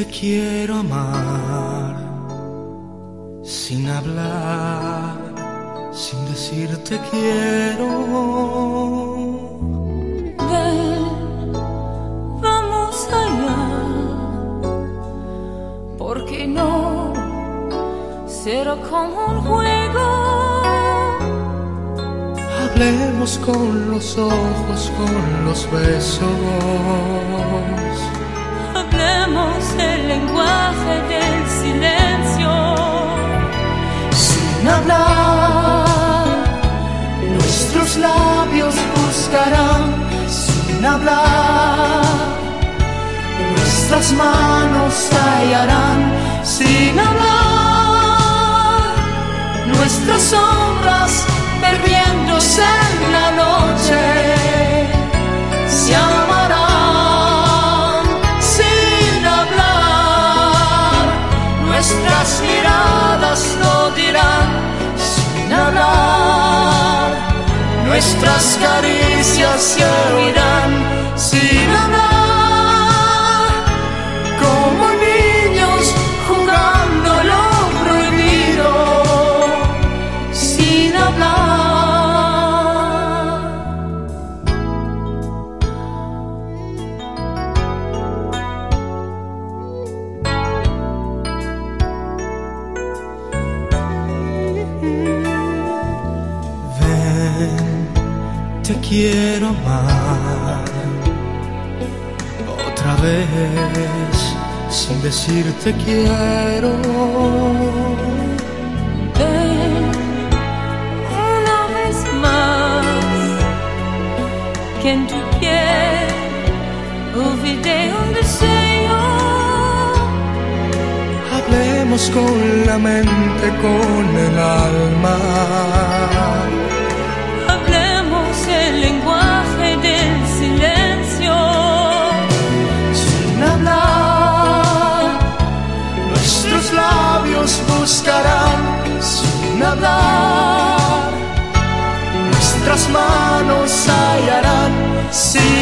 Te quiero amar sin hablar, sin decirte quiero. Ven, vamos allá, porque no será como un juego. Hablemos con los ojos, con los besos. Hablemos lenguaje del silencio. Sin hablar, nuestros labios buscarán. Sin hablar, nuestras manos hallarán. Sin hablar, nuestras sombras Nuestras caricias se oirán quiero amar otra vez sin decirte quiero. Ven una vez más que en tu piel olvidé un deseo. Hablemos con la mente, con el alma. Hablar.